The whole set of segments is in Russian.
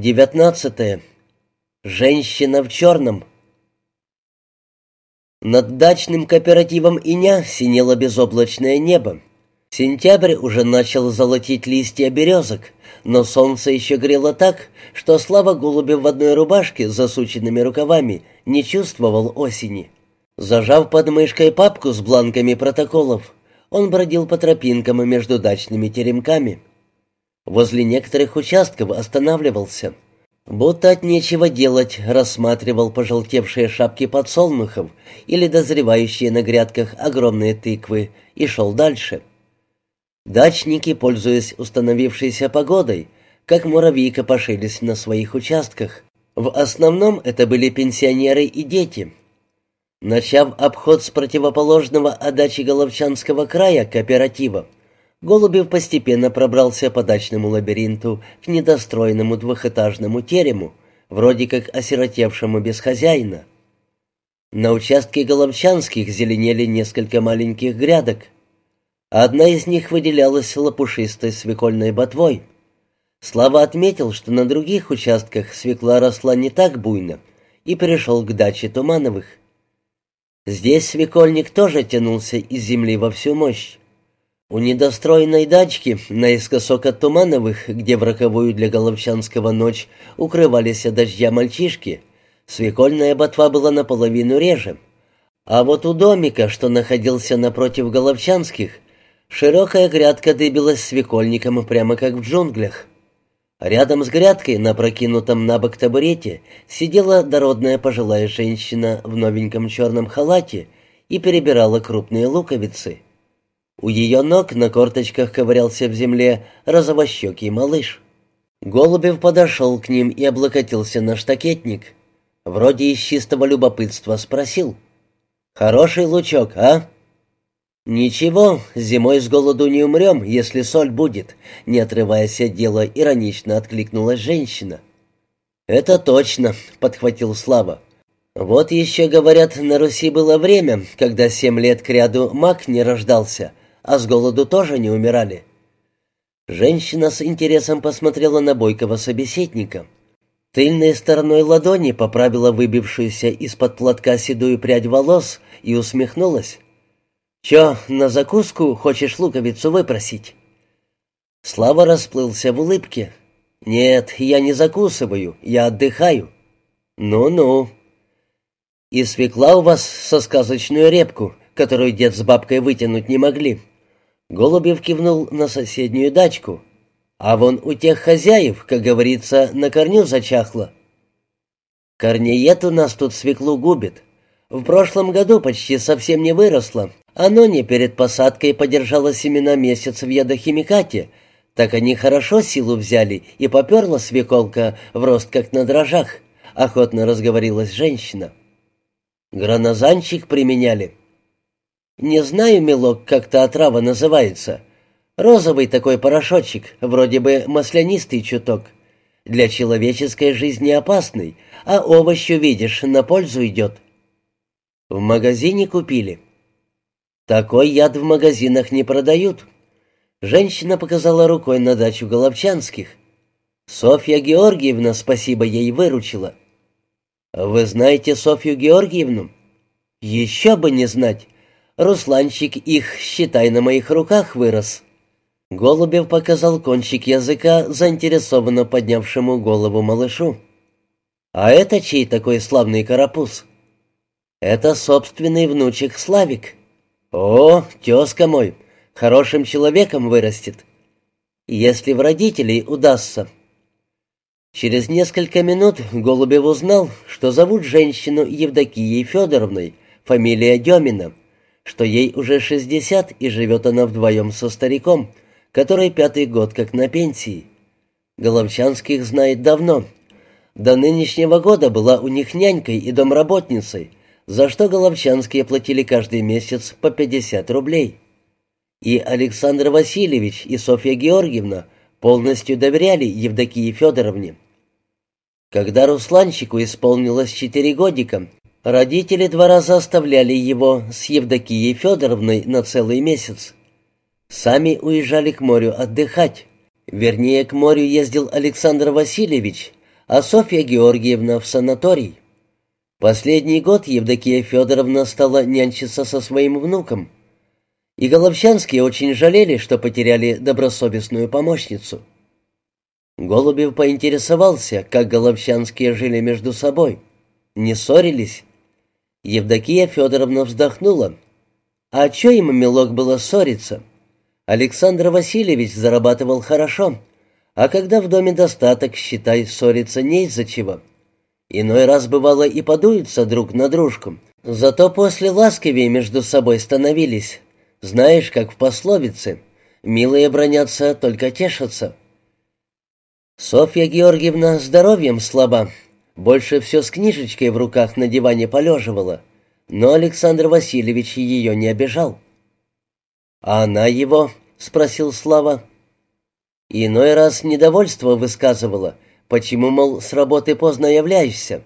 Девятнадцатое. Женщина в черном. Над дачным кооперативом Иня синело безоблачное небо. Сентябрь уже начал золотить листья березок, но солнце еще грело так, что Слава Голубев в одной рубашке с засученными рукавами не чувствовал осени. Зажав под мышкой папку с бланками протоколов, он бродил по тропинкам между дачными теремками. Возле некоторых участков останавливался. Будто от нечего делать, рассматривал пожелтевшие шапки подсолнухов или дозревающие на грядках огромные тыквы и шел дальше. Дачники, пользуясь установившейся погодой, как муравьи копошились на своих участках. В основном это были пенсионеры и дети. Начав обход с противоположного от дачи Головчанского края кооператива, Голубев постепенно пробрался по дачному лабиринту к недостроенному двухэтажному терему, вроде как осиротевшему без хозяина. На участке Головчанских зеленели несколько маленьких грядок. Одна из них выделялась лопушистой свекольной ботвой. Слава отметил, что на других участках свекла росла не так буйно, и перешел к даче Тумановых. Здесь свекольник тоже тянулся из земли во всю мощь. У недостроенной дачки, наискосок от Тумановых, где в роковую для Головчанского ночь укрывались от дождя мальчишки, свекольная ботва была наполовину реже. А вот у домика, что находился напротив Головчанских, широкая грядка дыбилась свекольником прямо как в джунглях. Рядом с грядкой, на прокинутом на бок табурете, сидела дородная пожилая женщина в новеньком черном халате и перебирала крупные луковицы — у ее ног на корточках ковырялся в земле розовощекий малыш. Голубев подошел к ним и облокотился на штакетник. Вроде из чистого любопытства спросил. «Хороший лучок, а?» «Ничего, зимой с голоду не умрем, если соль будет», — не отрываясь от дела, иронично откликнулась женщина. «Это точно», — подхватил Слава. «Вот еще, говорят, на Руси было время, когда семь лет кряду маг не рождался, а с голоду тоже не умирали. Женщина с интересом посмотрела на бойкого собеседника. Тыльной стороной ладони поправила выбившуюся из-под платка седую прядь волос и усмехнулась. «Чё, на закуску хочешь луковицу выпросить?» Слава расплылся в улыбке. «Нет, я не закусываю, я отдыхаю». «Ну-ну». «И свекла у вас со сказочную репку, которую дед с бабкой вытянуть не могли». Голубев кивнул на соседнюю дачку. «А вон у тех хозяев, как говорится, на корню зачахло». «Корнеед у нас тут свеклу губит. В прошлом году почти совсем не выросло. Оно не перед посадкой подержало семена месяц в ядохимикате, так они хорошо силу взяли, и поперла свеколка в рост, как на дрожжах», — охотно разговорилась женщина. «Гранозанчик применяли». «Не знаю, милок, как та отрава называется. Розовый такой порошочек, вроде бы маслянистый чуток. Для человеческой жизни опасный, а овощу, видишь, на пользу идет». «В магазине купили». «Такой яд в магазинах не продают». Женщина показала рукой на дачу Головчанских. «Софья Георгиевна, спасибо, ей выручила». «Вы знаете Софью Георгиевну?» «Еще бы не знать. Русланчик их, считай, на моих руках вырос». Голубев показал кончик языка, заинтересованно поднявшему голову малышу. «А это чей такой славный карапуз?» «Это собственный внучек Славик». «О, тезка мой, хорошим человеком вырастет. Если в родителей удастся». Через несколько минут Голубев узнал, что зовут женщину Евдокией Федоровной, фамилия Демина что ей уже 60 и живет она вдвоем со стариком, который пятый год как на пенсии. Головчанских знает давно. До нынешнего года была у них нянькой и домработницей, за что Головчанские платили каждый месяц по 50 рублей. И Александр Васильевич, и Софья Георгиевна полностью доверяли Евдокии Федоровне. Когда Русланчику исполнилось четыре годика, Родители два раза оставляли его с Евдокией Федоровной на целый месяц. Сами уезжали к морю отдыхать. Вернее, к морю ездил Александр Васильевич, а Софья Георгиевна в санаторий. Последний год Евдокия Федоровна стала нянчиться со своим внуком. И Головчанские очень жалели, что потеряли добросовестную помощницу. Голубев поинтересовался, как Головчанские жили между собой. Не ссорились? Евдокия Федоровна вздохнула. А чё им, милок, было ссориться? Александр Васильевич зарабатывал хорошо, а когда в доме достаток, считай, ссориться не из-за чего. Иной раз бывало и подуются друг на дружку, зато после ласковее между собой становились. Знаешь, как в пословице, милые бронятся, только тешатся. Софья Георгиевна здоровьем слаба, больше все с книжечкой в руках на диване полеживала, но Александр Васильевич ее не обижал. «А она его?» — спросил Слава. Иной раз недовольство высказывала, почему, мол, с работы поздно являешься.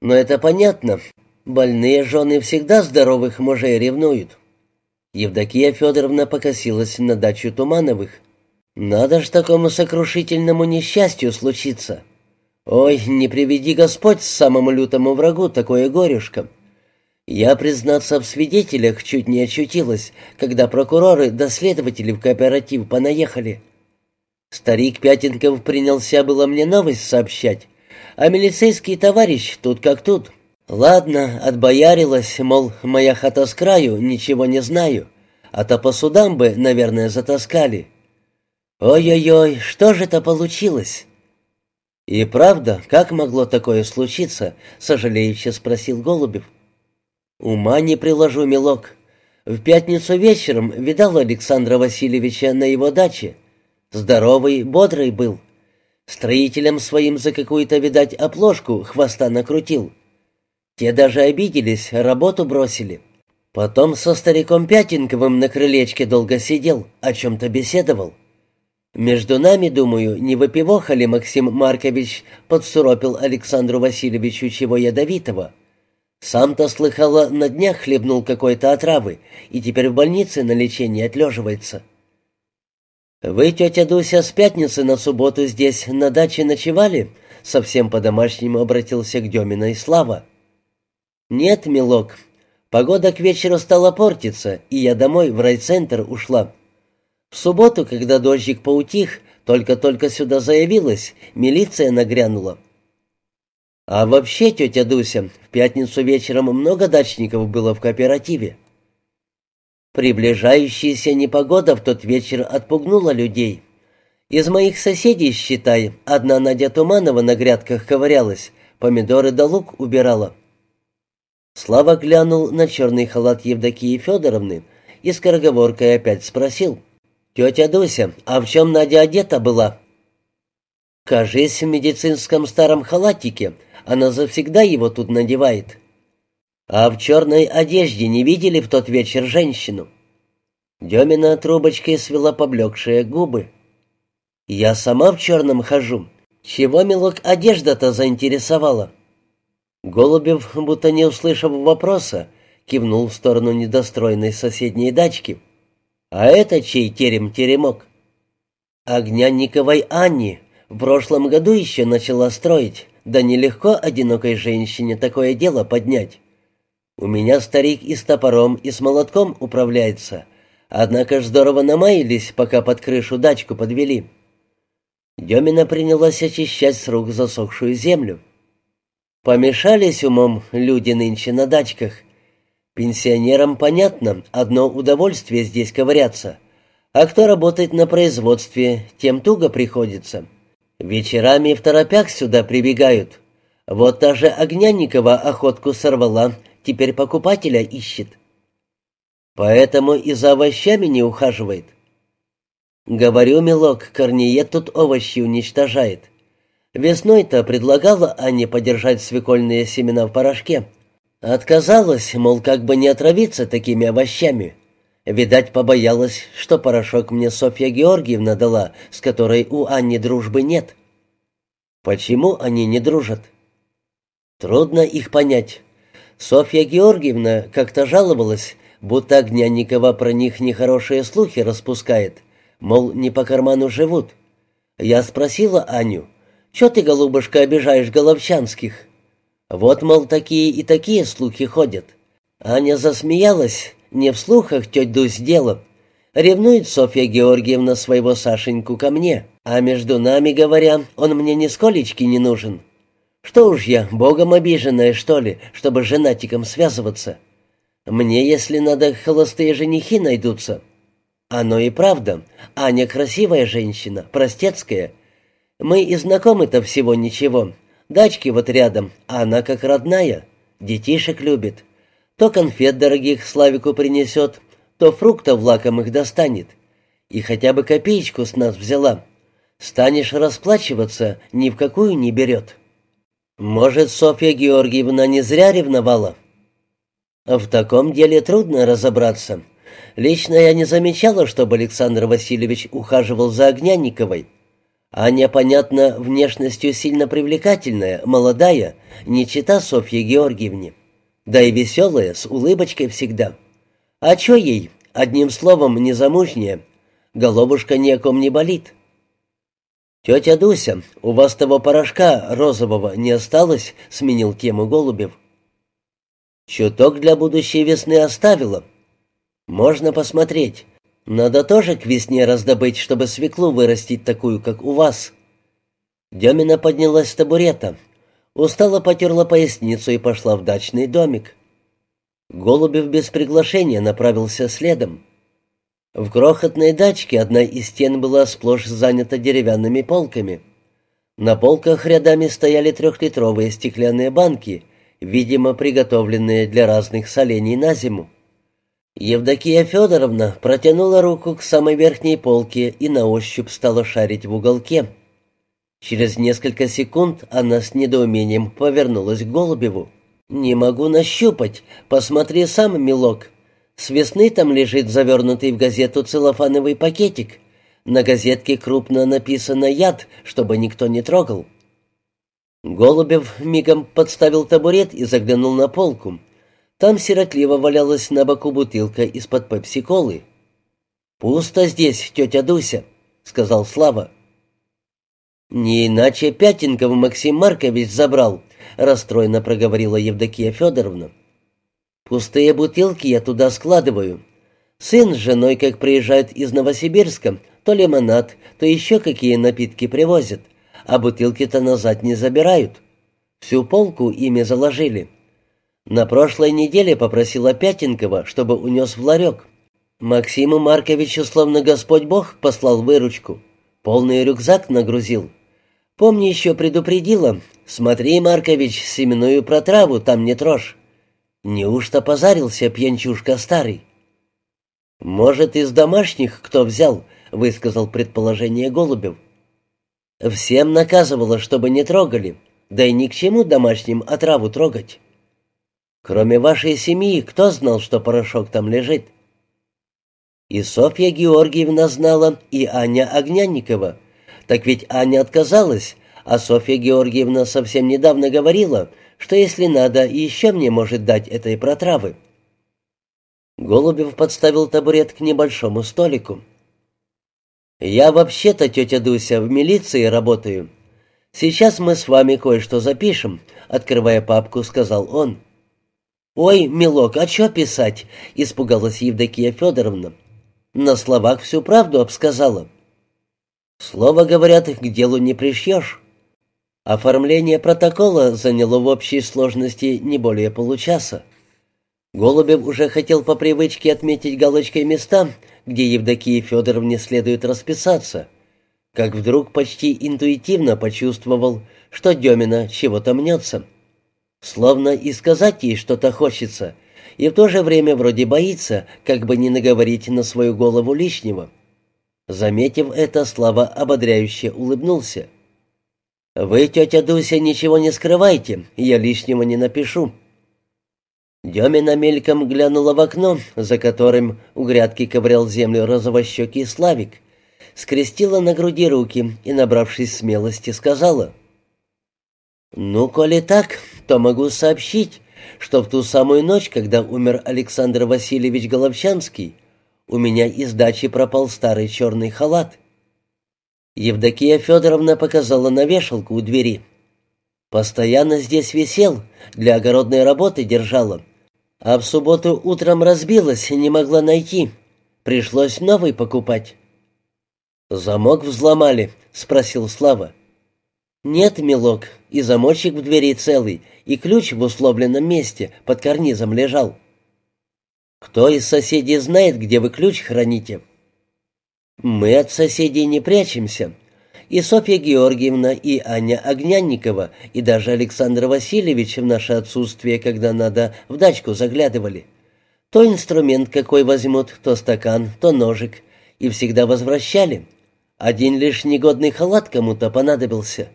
Но это понятно, больные жены всегда здоровых мужей ревнуют. Евдокия Федоровна покосилась на дачу Тумановых. «Надо ж такому сокрушительному несчастью случиться. Ой, не приведи Господь самому лютому врагу такое горюшко». Я, признаться, в свидетелях чуть не очутилась, когда прокуроры до следователей в кооператив понаехали. Старик Пятенков принялся было мне новость сообщать, а милицейский товарищ тут как тут. Ладно, отбоярилась, мол, моя хата с краю, ничего не знаю, а то по судам бы, наверное, затаскали. Ой-ой-ой, что же это получилось? «И правда, как могло такое случиться?» — сожалеюще спросил Голубев. «Ума не приложу, милок. В пятницу вечером видал Александра Васильевича на его даче. Здоровый, бодрый был. Строителям своим за какую-то, видать, оплошку хвоста накрутил. Те даже обиделись, работу бросили. Потом со стариком Пятенковым на крылечке долго сидел, о чем-то беседовал. Между нами, думаю, не выпивоха ли Максим Маркович подсуропил Александру Васильевичу чего ядовитого?» Сам-то, слыхала, на днях хлебнул какой-то отравы и теперь в больнице на лечении отлеживается. «Вы, тетя Дуся, с пятницы на субботу здесь на даче ночевали?» Совсем по-домашнему обратился к Демина и Слава. «Нет, милок. Погода к вечеру стала портиться, и я домой, в райцентр, ушла. В субботу, когда дождик поутих, только-только сюда заявилась, милиция нагрянула. А вообще, тетя Дуся, в пятницу вечером много дачников было в кооперативе. Приближающаяся непогода в тот вечер отпугнула людей. Из моих соседей, считай, одна Надя Туманова на грядках ковырялась, помидоры да лук убирала. Слава глянул на черный халат Евдокии Федоровны и скороговоркой опять спросил. «Тетя Дуся, а в чем Надя одета была?» «Кажись, в медицинском старом халатике», она завсегда его тут надевает. А в черной одежде не видели в тот вечер женщину?» Демина трубочкой свела поблекшие губы. «Я сама в черном хожу. Чего, милок, одежда-то заинтересовала?» Голубев, будто не услышав вопроса, кивнул в сторону недостроенной соседней дачки. «А это чей терем-теремок?» «Огнянниковой Анни. В прошлом году еще начала строить. Да нелегко одинокой женщине такое дело поднять. У меня старик и с топором, и с молотком управляется. Однако ж здорово намаялись, пока под крышу дачку подвели. Демина принялась очищать с рук засохшую землю. Помешались умом люди нынче на дачках. Пенсионерам понятно, одно удовольствие здесь ковыряться. А кто работает на производстве, тем туго приходится. Вечерами в торопях сюда прибегают. Вот та же Огнянникова охотку сорвала, теперь покупателя ищет. Поэтому и за овощами не ухаживает. Говорю, милок, корнеед тут овощи уничтожает. Весной-то предлагала Анне подержать свекольные семена в порошке. Отказалась, мол, как бы не отравиться такими овощами. Видать, побоялась, что порошок мне Софья Георгиевна дала, с которой у Анни дружбы нет. Почему они не дружат? Трудно их понять. Софья Георгиевна как-то жаловалась, будто Огнянникова про них нехорошие слухи распускает, мол, не по карману живут. Я спросила Аню, Чё ты, голубушка, обижаешь Головчанских?» «Вот, мол, такие и такие слухи ходят». Аня засмеялась, не в слухах теть Дусь дело. Ревнует Софья Георгиевна своего Сашеньку ко мне, а между нами, говоря, он мне нисколечки не нужен. Что уж я, богом обиженная, что ли, чтобы с женатиком связываться? Мне, если надо, холостые женихи найдутся. Оно и правда. Аня красивая женщина, простецкая. Мы и знакомы-то всего ничего. Дачки вот рядом, а она как родная. Детишек любит. То конфет дорогих Славику принесет, то фруктов лакомых достанет. И хотя бы копеечку с нас взяла. Станешь расплачиваться, ни в какую не берет. Может, Софья Георгиевна не зря ревновала? В таком деле трудно разобраться. Лично я не замечала, чтобы Александр Васильевич ухаживал за Огнянниковой. Аня, понятно, внешностью сильно привлекательная, молодая, не чита Софье Георгиевне. Да и веселая, с улыбочкой всегда. А чё ей, одним словом, незамужняя? Головушка ни о ком не болит. «Тетя Дуся, у вас того порошка розового не осталось?» — сменил тему Голубев. «Чуток для будущей весны оставила. Можно посмотреть. Надо тоже к весне раздобыть, чтобы свеклу вырастить такую, как у вас». Демина поднялась с табурета. Устало потерла поясницу и пошла в дачный домик. Голубев без приглашения направился следом. В крохотной дачке одна из стен была сплошь занята деревянными полками. На полках рядами стояли трехлитровые стеклянные банки, видимо, приготовленные для разных солений на зиму. Евдокия Федоровна протянула руку к самой верхней полке и на ощупь стала шарить в уголке. Через несколько секунд она с недоумением повернулась к Голубеву. «Не могу нащупать. Посмотри сам, милок. С весны там лежит завернутый в газету целлофановый пакетик. На газетке крупно написано «Яд», чтобы никто не трогал. Голубев мигом подставил табурет и заглянул на полку. Там сиротливо валялась на боку бутылка из-под пепси-колы. «Пусто здесь, тетя Дуся», — сказал Слава. «Не иначе Пятенков Максим Маркович забрал», — расстроенно проговорила Евдокия Федоровна. Пустые бутылки я туда складываю. Сын с женой, как приезжают из Новосибирска, то лимонад, то еще какие напитки привозят, а бутылки-то назад не забирают. Всю полку ими заложили. На прошлой неделе попросила Пятенкова, чтобы унес в ларек. Максиму Марковичу словно Господь Бог послал выручку. Полный рюкзак нагрузил. Помни, еще предупредила. Смотри, Маркович, семенную протраву там не трожь. Неужто позарился пьянчушка старый? «Может, из домашних кто взял?» — высказал предположение Голубев. «Всем наказывала, чтобы не трогали, да и ни к чему домашним отраву трогать. Кроме вашей семьи, кто знал, что порошок там лежит?» И Софья Георгиевна знала, и Аня Огнянникова. Так ведь Аня отказалась, а Софья Георгиевна совсем недавно говорила — что если надо, еще мне может дать этой протравы. Голубев подставил табурет к небольшому столику. «Я вообще-то, тетя Дуся, в милиции работаю. Сейчас мы с вами кое-что запишем», — открывая папку, сказал он. «Ой, милок, а что писать?» — испугалась Евдокия Федоровна. «На словах всю правду обсказала». «Слово, говорят, к делу не пришьешь». Оформление протокола заняло в общей сложности не более получаса. Голубев уже хотел по привычке отметить галочкой места, где Евдокии Федоровне следует расписаться, как вдруг почти интуитивно почувствовал, что Демина чего-то мнется. Словно и сказать ей что-то хочется, и в то же время вроде боится, как бы не наговорить на свою голову лишнего. Заметив это, Слава ободряюще улыбнулся. «Вы, тетя Дуся, ничего не скрывайте, я лишнего не напишу». Демина мельком глянула в окно, за которым у грядки ковырял землю розовощекий Славик, скрестила на груди руки и, набравшись смелости, сказала, «Ну, коли так, то могу сообщить, что в ту самую ночь, когда умер Александр Васильевич Головчанский, у меня из дачи пропал старый черный халат». Евдокия Федоровна показала на вешалку у двери. «Постоянно здесь висел, для огородной работы держала. А в субботу утром разбилась, не могла найти. Пришлось новый покупать». «Замок взломали?» — спросил Слава. «Нет, милок, и замочек в двери целый, и ключ в условленном месте под карнизом лежал». «Кто из соседей знает, где вы ключ храните?» Мы от соседей не прячемся. И Софья Георгиевна, и Аня Огнянникова, и даже Александр Васильевич в наше отсутствие, когда надо, в дачку заглядывали. То инструмент какой возьмут, то стакан, то ножик. И всегда возвращали. Один лишь негодный халат кому-то понадобился.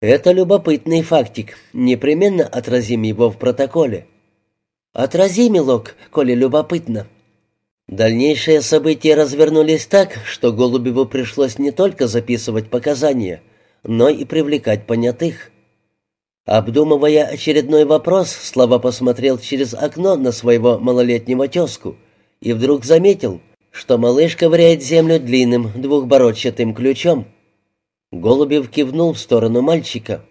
Это любопытный фактик. Непременно отразим его в протоколе. Отрази, милок, коли любопытно. Дальнейшие события развернулись так, что Голубеву пришлось не только записывать показания, но и привлекать понятых. Обдумывая очередной вопрос, Слава посмотрел через окно на своего малолетнего тезку и вдруг заметил, что малыш ковыряет землю длинным двухбородчатым ключом. Голубев кивнул в сторону мальчика.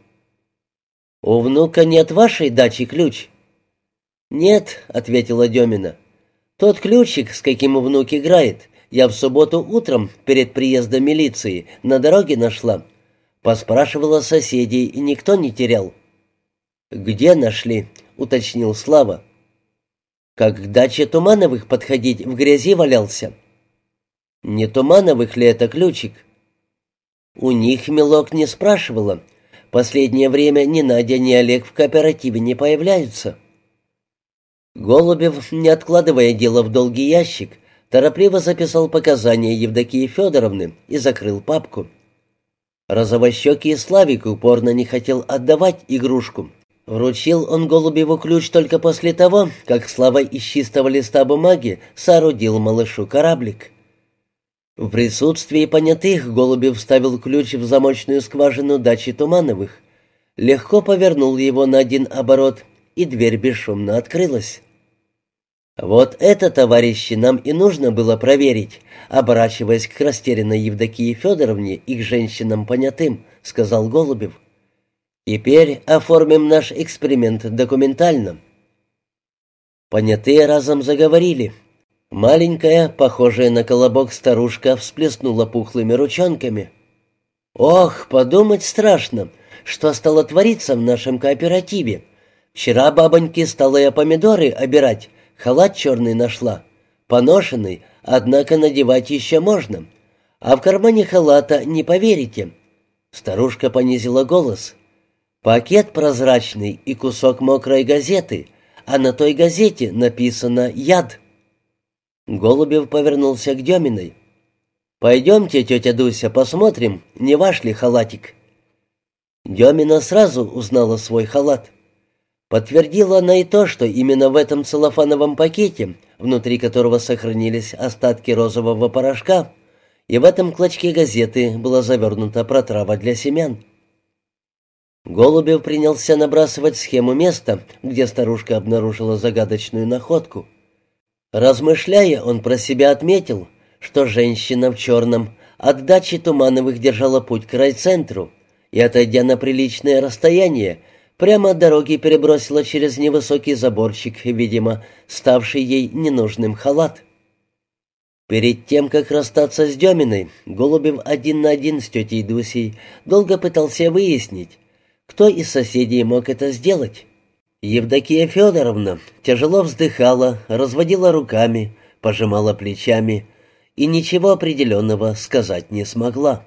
«У внука нет вашей дачи ключ?» «Нет», — ответила Демина. Тот ключик, с каким внук играет, я в субботу утром, перед приездом милиции, на дороге нашла. Поспрашивала соседей, и никто не терял. «Где нашли?» — уточнил Слава. «Как к даче Тумановых подходить, в грязи валялся». «Не Тумановых ли это ключик?» У них Милок не спрашивала. Последнее время ни Надя, ни Олег в кооперативе не появляются. Голубев, не откладывая дело в долгий ящик, торопливо записал показания Евдокии Федоровны и закрыл папку. Розовощекий Славик упорно не хотел отдавать игрушку. Вручил он Голубеву ключ только после того, как Слава из чистого листа бумаги соорудил малышу кораблик. В присутствии понятых Голубев вставил ключ в замочную скважину дачи Тумановых, легко повернул его на один оборот и дверь бесшумно открылась. «Вот это, товарищи, нам и нужно было проверить», оборачиваясь к растерянной Евдокии Федоровне и к женщинам понятым, сказал Голубев. «Теперь оформим наш эксперимент документально». Понятые разом заговорили. Маленькая, похожая на колобок старушка, всплеснула пухлыми ручонками. «Ох, подумать страшно, что стало твориться в нашем кооперативе. Вчера бабоньки стала я помидоры обирать, халат черный нашла. Поношенный, однако надевать еще можно. А в кармане халата не поверите». Старушка понизила голос. «Пакет прозрачный и кусок мокрой газеты, а на той газете написано «Яд». Голубев повернулся к Деминой. «Пойдемте, тетя Дуся, посмотрим, не ваш ли халатик?» Демина сразу узнала свой халат. Подтвердила она и то, что именно в этом целлофановом пакете, внутри которого сохранились остатки розового порошка, и в этом клочке газеты была завернута протрава для семян. Голубев принялся набрасывать схему места, где старушка обнаружила загадочную находку. Размышляя, он про себя отметил, что женщина в черном от дачи Тумановых держала путь к райцентру и, отойдя на приличное расстояние, Прямо от дороги перебросила через невысокий заборчик, видимо, ставший ей ненужным халат. Перед тем, как расстаться с Деминой, Голубев один на один с тетей Дусей долго пытался выяснить, кто из соседей мог это сделать. Евдокия Федоровна тяжело вздыхала, разводила руками, пожимала плечами и ничего определенного сказать не смогла.